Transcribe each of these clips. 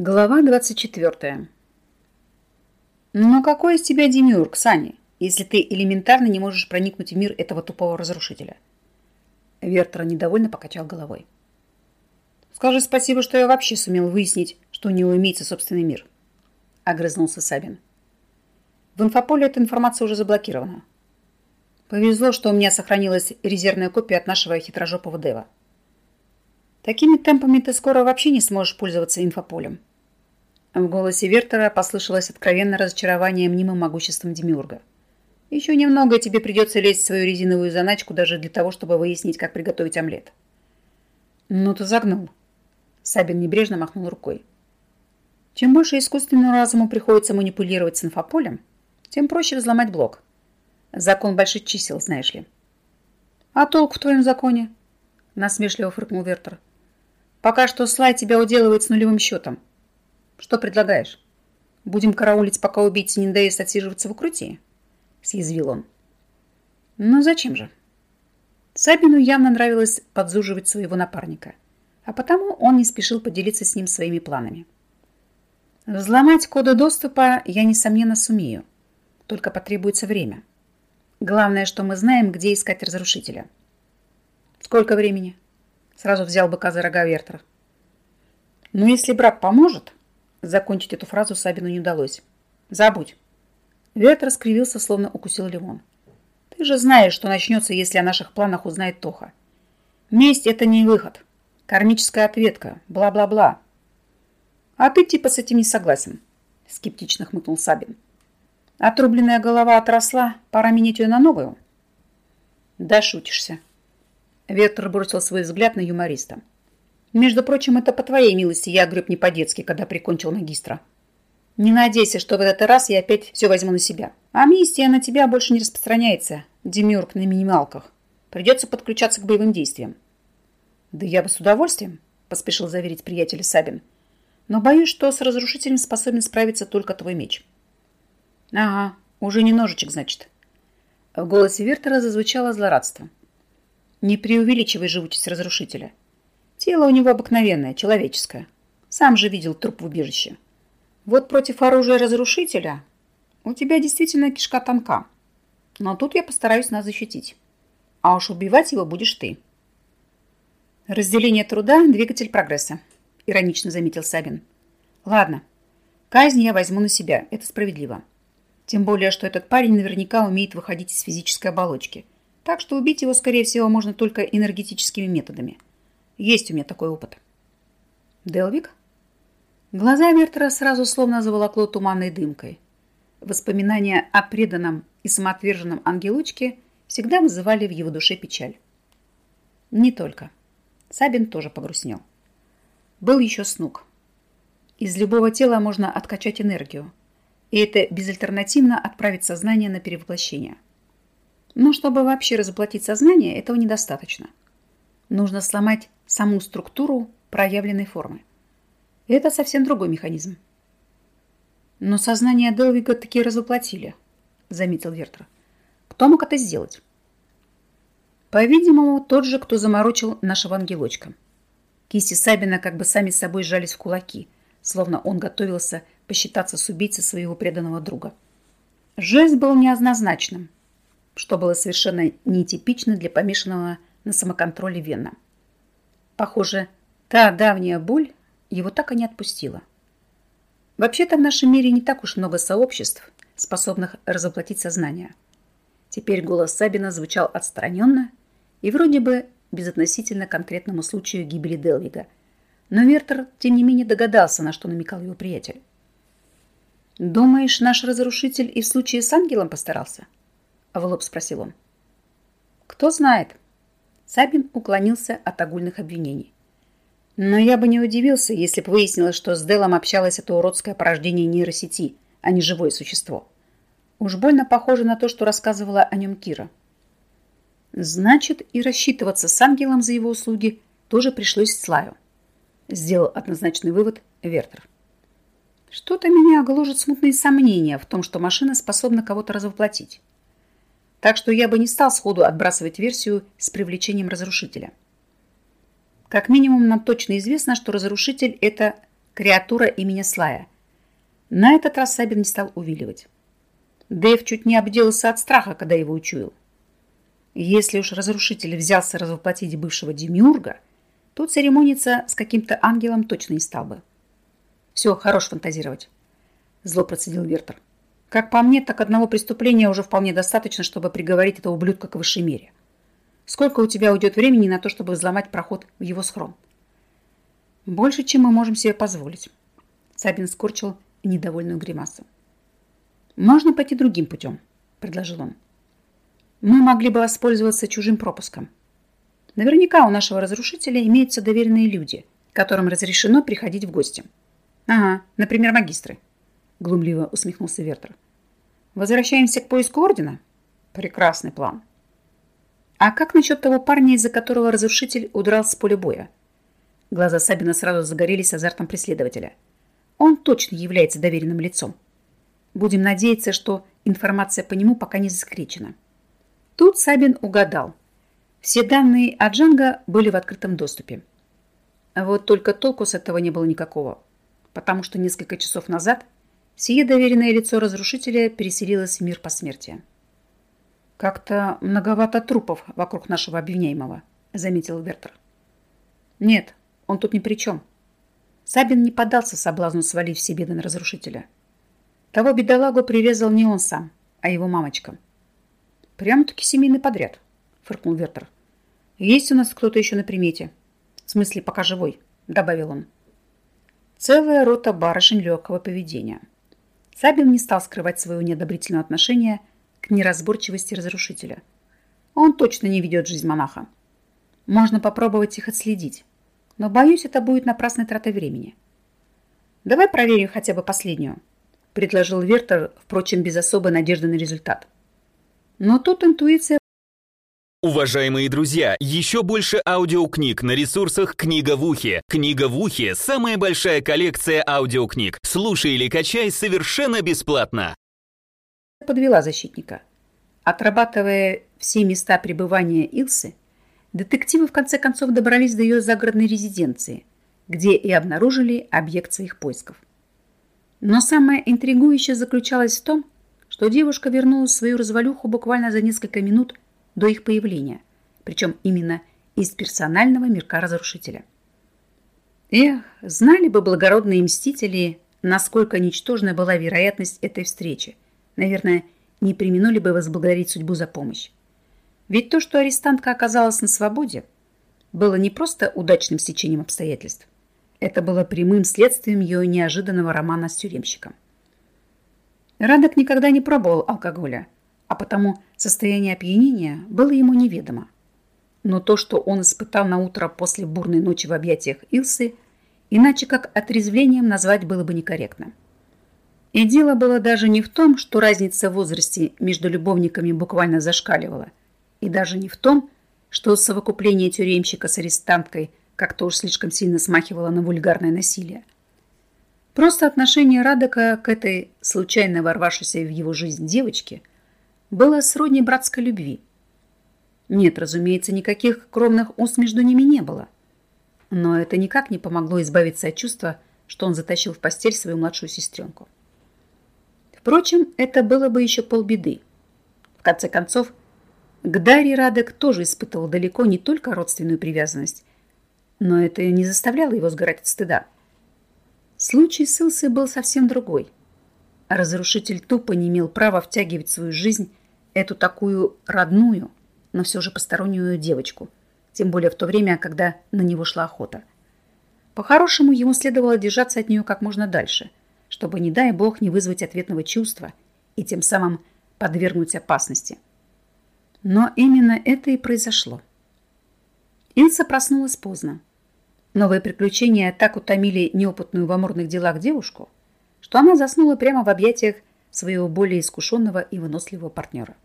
Глава 24. Но какой из тебя демиург, Сани, если ты элементарно не можешь проникнуть в мир этого тупого разрушителя? Вертер недовольно покачал головой. Скажи спасибо, что я вообще сумел выяснить, что у него имеется собственный мир. Огрызнулся Сабин. В инфополе эта информация уже заблокирована. Повезло, что у меня сохранилась резервная копия от нашего хитрожопого Дева. Такими темпами ты скоро вообще не сможешь пользоваться инфополем. В голосе Вертера послышалось откровенное разочарование мнимым могуществом Демиурга. Еще немного, тебе придется лезть в свою резиновую заначку даже для того, чтобы выяснить, как приготовить омлет. Ну ты загнул. Сабин небрежно махнул рукой. Чем больше искусственному разуму приходится манипулировать с инфополем, тем проще взломать блок. Закон больших чисел, знаешь ли. А толк в твоем законе? Насмешливо фыркнул Вертер. Пока что слайд тебя уделывает с нулевым счетом. Что предлагаешь? Будем караулить, пока убийца не надоест отсиживаться в укрытии? Съязвил он. Ну зачем же? Сабину явно нравилось подзуживать своего напарника, а потому он не спешил поделиться с ним своими планами. Взломать коды доступа я, несомненно, сумею. Только потребуется время. Главное, что мы знаем, где искать разрушителя. Сколько времени? Сразу взял быка за рога Вертер. Ну, если брат поможет, Закончить эту фразу Сабину не удалось. «Забудь». Вет раскривился, словно укусил лимон. «Ты же знаешь, что начнется, если о наших планах узнает Тоха. Месть – это не выход. Кармическая ответка. Бла-бла-бла». «А ты типа с этим не согласен», – скептично хмыкнул Сабин. «Отрубленная голова отросла, пора менять ее на новую». «Да шутишься». Вектор бросил свой взгляд на юмориста. Между прочим, это по твоей милости я греб не по-детски, когда прикончил магистра. Не надейся, что в этот раз я опять все возьму на себя. Амнистия на тебя больше не распространяется, демиург на минималках. Придется подключаться к боевым действиям. Да я бы с удовольствием, поспешил заверить приятеля Сабин. Но боюсь, что с разрушителем способен справиться только твой меч. Ага, уже не ножичек, значит. В голосе Вертера зазвучало злорадство. Не преувеличивай живучесть разрушителя. Тело у него обыкновенное, человеческое. Сам же видел труп в убежище. Вот против оружия разрушителя у тебя действительно кишка тонка. Но тут я постараюсь нас защитить. А уж убивать его будешь ты. Разделение труда – двигатель прогресса, иронично заметил Сабин. Ладно, казнь я возьму на себя, это справедливо. Тем более, что этот парень наверняка умеет выходить из физической оболочки. Так что убить его, скорее всего, можно только энергетическими методами – есть у меня такой опыт. Делвик? Глаза Вертера сразу словно заволокло туманной дымкой. Воспоминания о преданном и самоотверженном ангелочке всегда вызывали в его душе печаль. Не только. Сабин тоже погрустнел. Был еще снук. Из любого тела можно откачать энергию, и это безальтернативно отправить сознание на перевоплощение. Но чтобы вообще разоплатить сознание, этого недостаточно. Нужно сломать саму структуру проявленной формы. Это совсем другой механизм. Но сознание Делвига таки развоплотили, заметил Вертер. Кто мог это сделать? По-видимому, тот же, кто заморочил нашего ангелочка. Кисти Сабина как бы сами собой сжались в кулаки, словно он готовился посчитаться с убийцей своего преданного друга. Жест был неоднозначным, что было совершенно нетипично для помешанного на самоконтроле Вена. Похоже, та давняя боль его так и не отпустила. Вообще-то в нашем мире не так уж много сообществ, способных разоплатить сознание. Теперь голос Сабина звучал отстраненно и вроде бы безотносительно конкретному случаю гибели Делвига. Но Вертер, тем не менее, догадался, на что намекал его приятель. «Думаешь, наш разрушитель и в случае с ангелом постарался?» — в лоб спросил он. «Кто знает», Сабин уклонился от огульных обвинений. Но я бы не удивился, если бы выяснилось, что с Делом общалось это уродское порождение нейросети, а не живое существо. Уж больно похоже на то, что рассказывала о нем Кира. Значит, и рассчитываться с ангелом за его услуги тоже пришлось Слаю. Сделал однозначный вывод Вертер. Что-то меня гложет смутные сомнения в том, что машина способна кого-то развоплотить. Так что я бы не стал сходу отбрасывать версию с привлечением разрушителя. Как минимум, нам точно известно, что разрушитель – это креатура имени Слая. На этот раз Сабин не стал увиливать. Дэйв чуть не обделался от страха, когда его учуял. Если уж разрушитель взялся развоплотить бывшего демиурга, то церемониться с каким-то ангелом точно не стал бы. Все, хорош фантазировать. Зло процедил Вертер. Как по мне, так одного преступления уже вполне достаточно, чтобы приговорить этого ублюдка к высшей мере. Сколько у тебя уйдет времени на то, чтобы взломать проход в его схрон? Больше, чем мы можем себе позволить. Сабин скорчил недовольную гримасу. Можно пойти другим путем, предложил он. Мы могли бы воспользоваться чужим пропуском. Наверняка у нашего разрушителя имеются доверенные люди, которым разрешено приходить в гости. Ага, например, магистры. Глумливо усмехнулся Вертер. Возвращаемся к поиску ордена? Прекрасный план. А как насчет того парня, из-за которого разрушитель удрал с поля боя? Глаза Сабина сразу загорелись азартом преследователя. Он точно является доверенным лицом. Будем надеяться, что информация по нему пока не засекречена. Тут Сабин угадал. Все данные о Джанго были в открытом доступе. Вот только толку с этого не было никакого, потому что несколько часов назад сие доверенное лицо разрушителя переселилось в мир посмертия. «Как-то многовато трупов вокруг нашего обвиняемого», — заметил Вертер. «Нет, он тут ни при чем. Сабин не поддался соблазну свалить все беды на разрушителя. Того бедолагу прирезал не он сам, а его мамочка. Прямо-таки семейный подряд, фыркнул Вертер. Есть у нас кто-то еще на примете. В смысле, пока живой, добавил он. Целая рота барышень легкого поведения. Сабин не стал скрывать своего неодобрительного отношения к неразборчивости разрушителя. Он точно не ведет жизнь монаха. Можно попробовать их отследить но, боюсь, это будет напрасной тратой времени. Давай проверим хотя бы последнюю, предложил Вертер, впрочем, без особой надежды на результат. Но тут интуиция... Уважаемые друзья, еще больше аудиокниг на ресурсах «Книга в ухе». «Книга в ухе» — самая большая коллекция аудиокниг. Слушай или качай совершенно бесплатно. Подвела защитника. Отрабатывая все места пребывания Илсы, детективы в конце концов добрались до ее загородной резиденции, где и обнаружили объект своих поисков. Но самое интригующее заключалось в том, что девушка вернулась в свою развалюху буквально за несколько минут до их появления, причем именно из персонального мирка разрушителя. Эх, знали бы благородные мстители, насколько ничтожна была вероятность этой встречи. Наверное, не применули бы возблагодарить судьбу за помощь. Ведь то, что арестантка оказалась на свободе, было не просто удачным стечением обстоятельств. Это было прямым следствием ее неожиданного романа с тюремщиком. Радок никогда не пробовал алкоголя, а потому состояние опьянения было ему неведомо. Но то, что он испытал на утро после бурной ночи в объятиях Илсы, иначе как отрезвлением назвать было бы некорректно. И дело было даже не в том, что разница в возрасте между любовниками буквально зашкаливала, и даже не в том, что совокупление тюремщика с арестанткой как-то уж слишком сильно смахивало на вульгарное насилие. Просто отношение Радока к этой случайно ворвавшейся в его жизнь девочке было сродни братской любви. Нет, разумеется, никаких кровных уз между ними не было. Но это никак не помогло избавиться от чувства, что он затащил в постель свою младшую сестренку. Впрочем, это было бы еще полбеды. В конце концов, к Дарье Радек тоже испытывал далеко не только родственную привязанность, но это не заставляло его сгорать от стыда. Случай с Илсой был совсем другой. Разрушитель тупо не имел права втягивать в свою жизнь эту такую родную, но все же постороннюю девочку, тем более в то время, когда на него шла охота. По-хорошему, ему следовало держаться от нее как можно дальше, чтобы, не дай бог, не вызвать ответного чувства и тем самым подвергнуть опасности – но именно это и произошло. Инса проснулась поздно. Новые приключения так утомили неопытную в амурных делах девушку, что она заснула прямо в объятиях своего более искушенного и выносливого партнера.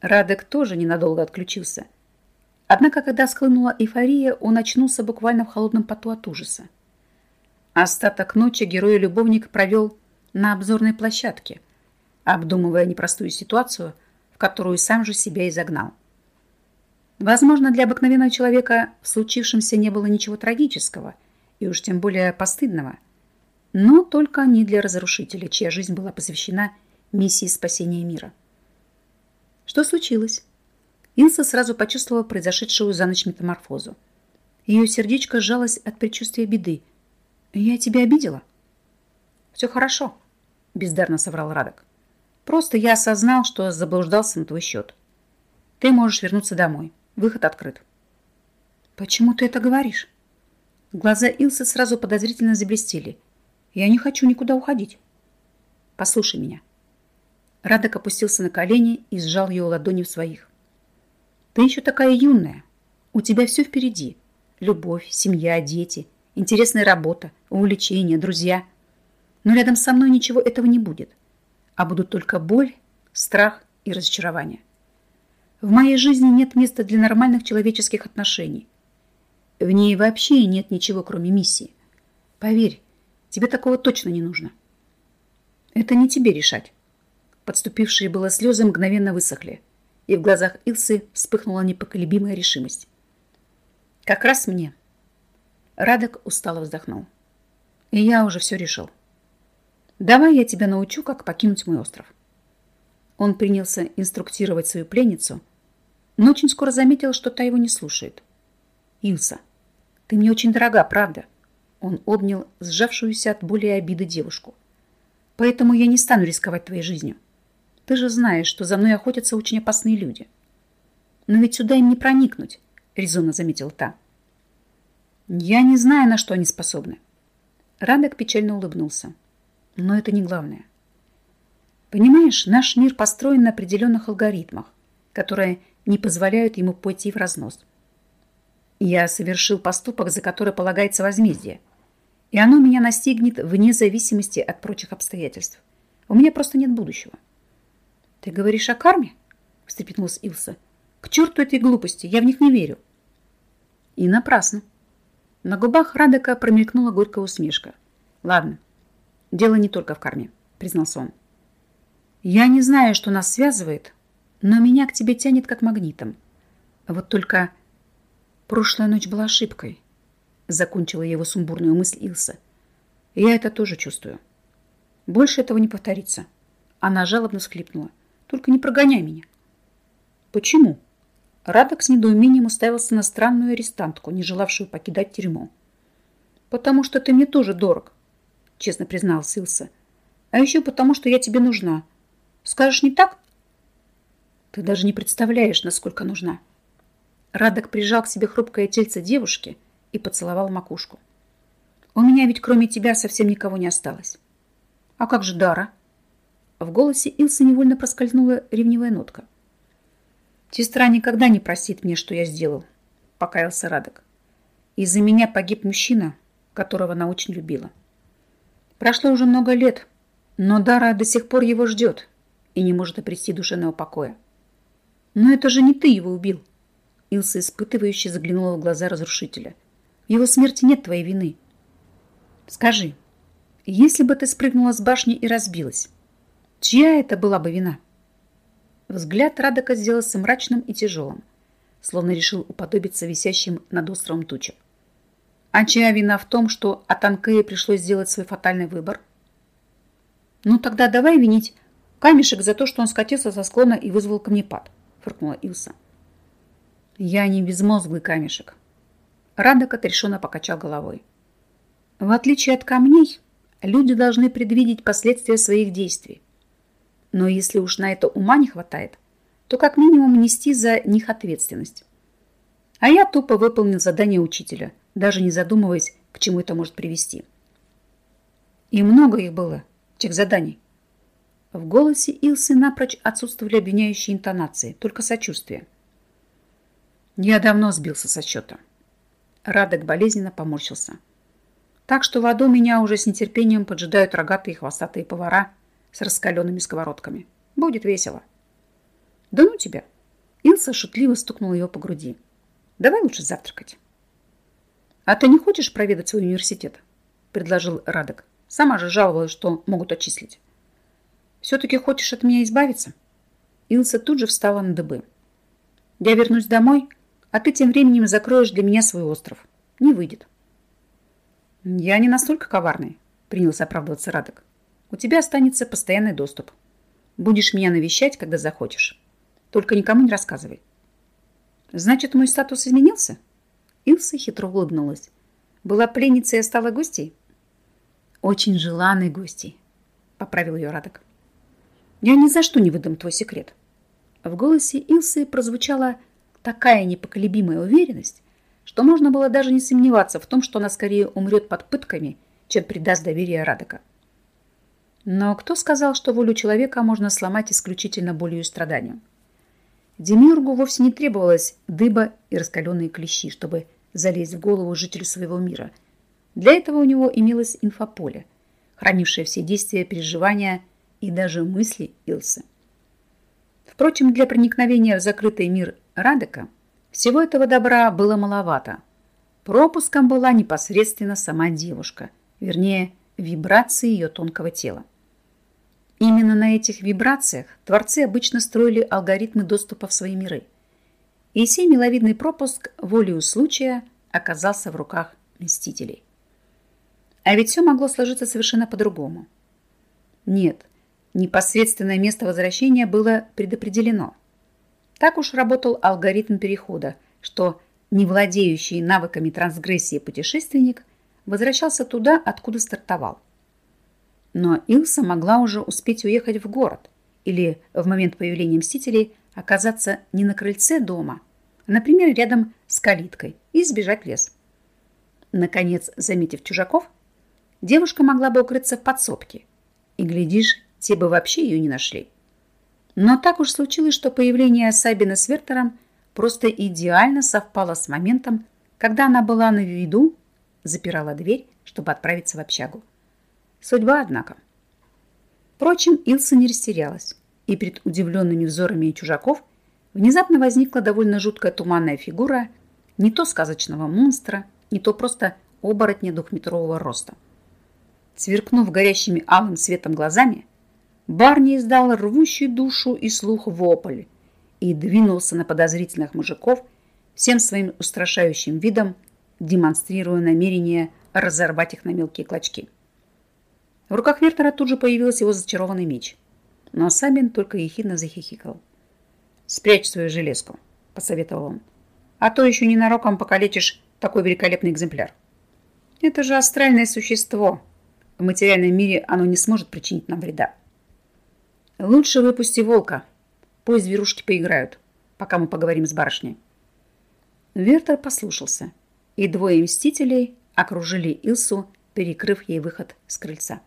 Радек тоже ненадолго отключился. Однако, когда схлынула эйфория, он очнулся буквально в холодном поту от ужаса. Остаток ночи герой-любовник провел на обзорной площадке, обдумывая непростую ситуацию – в которую сам же себя и загнал. Возможно, для обыкновенного человека в случившемся не было ничего трагического и уж тем более постыдного – но только не для разрушителя, чья жизнь была посвящена миссии спасения мира. Что случилось? Илса сразу почувствовала произошедшую за ночь метаморфозу. Ее сердечко сжалось от предчувствия беды. «Я тебя обидела?» «Все хорошо», – бездарно соврал Радок. «Просто я осознал, что заблуждался на твой счет. Ты можешь вернуться домой. Выход открыт». «Почему ты это говоришь?» Глаза Илсы сразу подозрительно заблестели. «Я не хочу никуда уходить». «Послушай меня». Радок опустился на колени и сжал ее ладони в своих. «Ты еще такая юная. У тебя все впереди. Любовь, семья, дети, интересная работа, увлечения, друзья. Но рядом со мной ничего этого не будет. А будут только боль, страх и разочарование. В моей жизни нет места для нормальных человеческих отношений. В ней вообще нет ничего, кроме миссии. Поверь, тебе такого точно не нужно. Это не тебе решать. Подступившие было слезы мгновенно высохли, и в глазах Илсы вспыхнула непоколебимая решимость. Как раз мне. Радок устало вздохнул. И я уже все решил. Давай я тебя научу, как покинуть мой остров. Он принялся инструктировать свою пленницу, но очень скоро заметил, что та его не слушает. Илса, ты мне очень дорога, правда? Он обнял сжавшуюся от боли и обиды девушку. Поэтому я не стану рисковать твоей жизнью. Ты же знаешь, что за мной охотятся очень опасные люди. Но ведь сюда им не проникнуть резонно заметил та. Я не знаю, на что они способны. Радек печально улыбнулся. Но это не главное. Понимаешь, наш мир построен на определенных алгоритмах, которые не позволяют ему пойти в разнос. Я совершил поступок, за который полагается возмездие, и оно меня настигнет вне зависимости от прочих обстоятельств. У меня просто нет будущего. Ты говоришь о карме? встрепенулась Илса. К черту этой глупости, я в них не верю. И напрасно. На губах Радека промелькнула горькая усмешка. Ладно, дело не только в карме, признался он. Я не знаю, что нас связывает, но меня к тебе тянет как магнитом. Вот только прошлая ночь была ошибкой, закончила его сумбурную мысль Илса. Я это тоже чувствую. Больше этого не повторится. Она жалобно схлипнула. Только не прогоняй меня. Почему? Радок с недоумением уставился на странную арестантку, не желавшую покидать тюрьму. «Потому что ты мне тоже дорог», — честно признался Илса. «А еще потому, что я тебе нужна. Скажешь, не так?» «Ты даже не представляешь, насколько нужна». Радок прижал к себе хрупкое тельце девушки и поцеловал макушку. «У меня ведь кроме тебя совсем никого не осталось». «А как же Дара?» В голосе Илсы невольно проскользнула ревнивая нотка. Сестра никогда не простит мне, что я сделал, покаялся Радок. Из-за меня погиб мужчина, которого она очень любила. Прошло уже много лет, но Дара до сих пор его ждет и не может обрести душевного покоя. Но это же не ты его убил. Илса испытывающе заглянула в глаза разрушителя. В его смерти нет твоей вины. Скажи, если бы ты спрыгнула с башни и разбилась, чья это была бы вина? Взгляд Радока сделался мрачным и тяжелым, словно решил уподобиться висящим над островом тучам. А чья вина в том, что Атанкее пришлось сделать свой фатальный выбор? Ну тогда давай винить камешек за то, что он скатился со склона и вызвал камнепад, фыркнула Илса. Я не безмозглый камешек. Радок отрешенно покачал головой. В отличие от камней, люди должны предвидеть последствия своих действий. Но если уж на это ума не хватает, то как минимум нести за них ответственность. А я тупо выполнил задание учителя, даже не задумываясь, к чему это может привести. И много их было, тех заданий. В голосе Илсы напрочь отсутствовали обвиняющие интонации, только сочувствие. Я давно сбился со счета. Радок болезненно поморщился. Так что в аду меня уже с нетерпением поджидают рогатые хвостатые повара – с раскаленными сковородками. Будет весело. Да ну тебя. Илса шутливо стукнула ее по груди. Давай лучше завтракать. А ты не хочешь проведать свой университет? Предложил Радок. Сама же жаловалась, что могут отчислить. Все-таки хочешь от меня избавиться? Илса тут же встала на дыбы. Я вернусь домой, а ты тем временем закроешь для меня свой остров. Не выйдет. Я не настолько коварный, принялся оправдываться Радок. У тебя останется постоянный доступ. Будешь меня навещать, когда захочешь. Только никому не рассказывай. Значит, мой статус изменился? Илса хитро улыбнулась. Была пленницей и стала гостьей? Очень желанной гостьей, поправил ее Радок. Я ни за что не выдам твой секрет. В голосе Илсы прозвучала такая непоколебимая уверенность, что можно было даже не сомневаться в том, что она скорее умрет под пытками, чем предаст доверие Радока. Но кто сказал, что волю человека можно сломать исключительно болью и страданием? Демиургу вовсе не требовалось дыба и раскаленные клещи, чтобы залезть в голову жителю своего мира. Для этого у него имелось инфополе, хранившее все действия, переживания и даже мысли Илсы. Впрочем, для проникновения в закрытый мир Радека всего этого добра было маловато. Пропуском была непосредственно сама девушка, вернее, вибрации ее тонкого тела. Именно на этих вибрациях творцы обычно строили алгоритмы доступа в свои миры. И сей миловидный пропуск волею случая оказался в руках Мстителей. А ведь все могло сложиться совершенно по-другому. Нет, непосредственное место возвращения было предопределено. Так уж работал алгоритм перехода, что не владеющий навыками трансгрессии путешественник возвращался туда, откуда стартовал. Но Илса могла уже успеть уехать в город или в момент появления Мстителей оказаться не на крыльце дома, а, например, рядом с калиткой и сбежать в лес. Наконец, заметив чужаков, девушка могла бы укрыться в подсобке. И, глядишь, те бы вообще ее не нашли. Но так уж случилось, что появление Сабина с Вертером просто идеально совпало с моментом, когда она была на виду, запирала дверь, чтобы отправиться в общагу. Судьба, однако. Впрочем, Илса не растерялась, и перед удивленными взорами чужаков внезапно возникла довольно жуткая туманная фигура не то сказочного монстра, не то просто оборотня двухметрового роста. Сверкнув горящими алым светом глазами, Барни издал рвущий душу и слух вопль и двинулся на подозрительных мужиков всем своим устрашающим видом, демонстрируя намерение разорвать их на мелкие клочки. В руках Вертера тут же появился его зачарованный меч. Но Сабин только ехидно захихикал. «Спрячь свою железку», — посоветовал он. «А то еще ненароком покалечишь такой великолепный экземпляр. Это же астральное существо. В материальном мире оно не сможет причинить нам вреда. Лучше выпусти волка. Пусть зверушки поиграют, пока мы поговорим с барышней». Вертер послушался, и двое мстителей окружили Илсу, перекрыв ей выход с крыльца.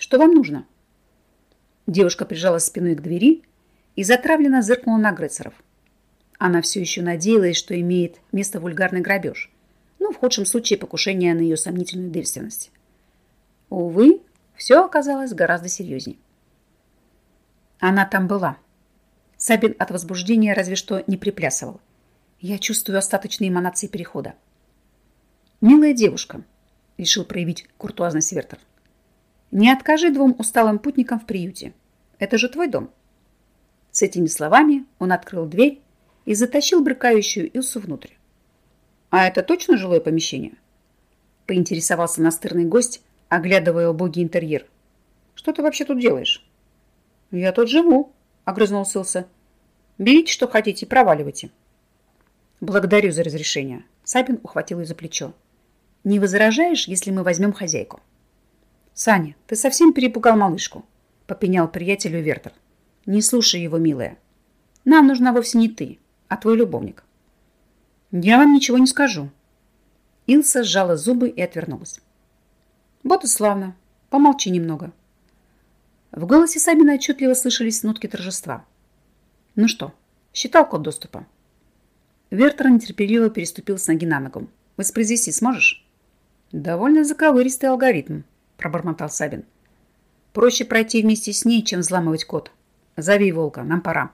Что вам нужно?» Девушка прижалась спиной к двери и затравленно зыркнула на агрессоров. Она все еще надеялась, что имеет место вульгарный грабеж, ну, в худшем случае покушение на ее сомнительную девственность. Увы, все оказалось гораздо серьезнее. Она там была. Сабин от возбуждения разве что не приплясывал. Я чувствую остаточные эманации перехода. «Милая девушка», — решил проявить куртуазность Вертер. Не откажи двум усталым путникам в приюте. Это же твой дом. С этими словами он открыл дверь и затащил брыкающую Илсу внутрь. А это точно жилое помещение? Поинтересовался настырный гость, оглядывая убогий интерьер. Что ты вообще тут делаешь? Я тут живу, огрызнулся Илса. Берите, что хотите, проваливайте. Благодарю за разрешение. Сабин ухватил ее за плечо. Не возражаешь, если мы возьмем хозяйку? «Саня, ты совсем перепугал малышку», — попенял приятелю Вертер. «Не слушай его, милая. Нам нужна вовсе не ты, а твой любовник». «Я вам ничего не скажу». Илса сжала зубы и отвернулась. «Вот и славно. Помолчи немного». В голосе Сабина отчетливо слышались нотки торжества. «Ну что, считал код доступа?» Вертер нетерпеливо переступил с ноги на ногу. «Воспроизвести сможешь?» «Довольно заковыристый алгоритм», пробормотал Сабин. Проще пройти вместе с ней, чем взламывать код. Зови волка, нам пора.